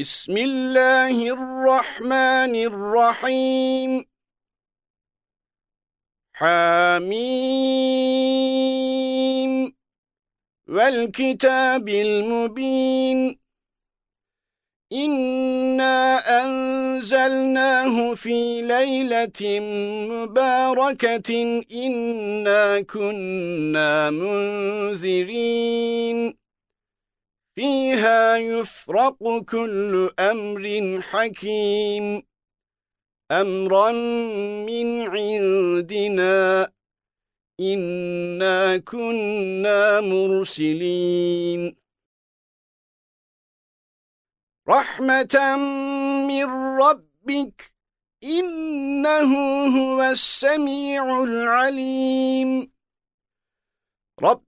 بسم الله الرحمن الرحيم. حميم. والكتاب المبين. إِنَّا أَنزَلْنَاهُ فِي لَيْلَةٍ مُبَارَكَةٍ. إِنَّا كُنَّا مُنذِرِينَ. فِيهَا يُفْرَقُ كُلُّ أَمْرٍ حَكِيمٍ. أَمْرًا مِنْ عِنْدِنَا إِنَّا كُنَّا مُرْسِلِينَ. رَحْمَةً مِنْ رَبِّكَ إِنَّهُ هُوَ السَّمِيعُ الْعَلِيمُ. رَبِّ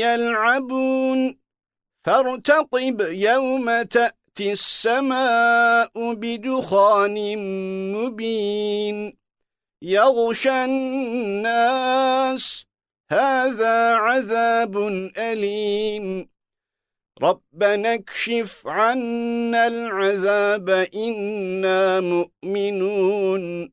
يلعبون. فارتقب يوم تأتي السماء بدخان مبين. يغشى الناس هذا عذاب أليم. رَبَّنَا اكْشِفْ عَنَّا الْعَذَابَ إِنَّا مُؤْمِنُونَ.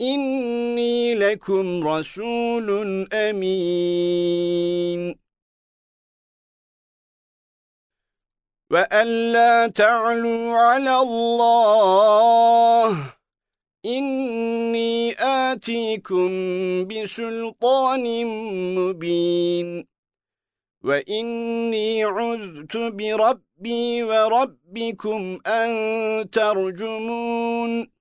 إِنِّي لَكُمْ رَسُولٌ أَمِينٌ. وَأَن لَّا تَعْلُوا عَلَى اللَّهِ. إِنِّي آتِيكُم بِسُلْطَانٍ مُّبِينٍ. وَإِنِّي عُذْتُ بِرَبِّي وَرَبِّكُمْ أَن تَرْجُمُونِ.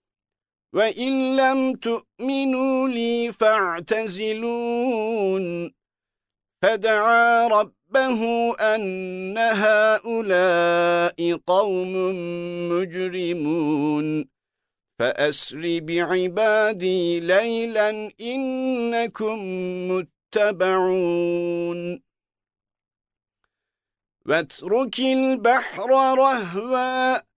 وَإِن لَّمْ تُؤْمِنُوا لِي فَاعْتَزِلُونِ. فَدَعَا رَبَّهُ أَنَّ هَؤُلَاءِ قَوْمٌ مُجْرِمُونَ. فَأَسْرِ بِعِبَادِي لَيْلًا إِنَّكُمْ مُتَّبَعُونَ. وَاتْرُكِ الْبَحْرَ رَهْوًا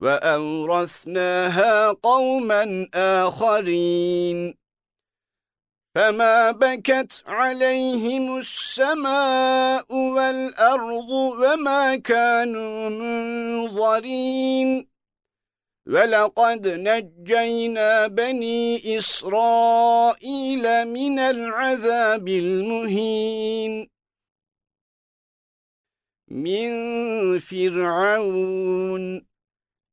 وأورثناها قوما آخرين. فما بكت عليهم السماء والأرض وما كانوا منظرين. ولقد نجينا بني إسرائيل من العذاب المهين. من فرعون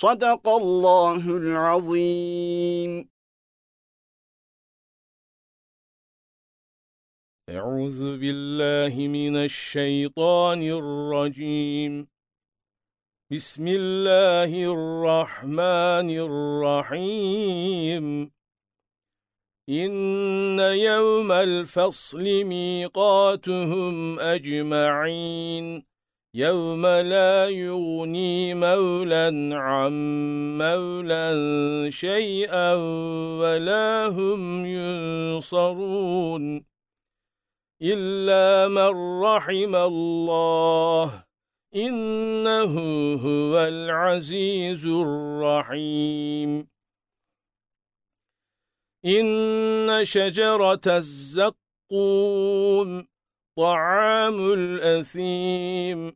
صدق الله العظيم. أعوذ بالله من الشيطان الرجيم. بسم الله الرحمن الرحيم. إن يوم الفصل ميقاتهم أجمعين. يوم لا يغني مولا عن مولا شيئا ولا هم ينصرون إلا من رحم الله إنه هو العزيز الرحيم. إن شجرة الزقوم طعام الأثيم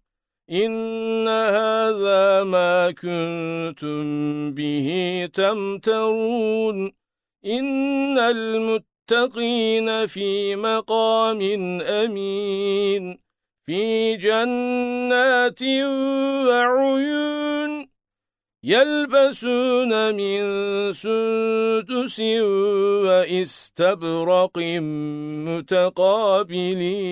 إن هذا ما كنتم به تمترون إن المتقين في مقام أمين في جنات وعيون يلبسون من سندس وإستبرق متقابلين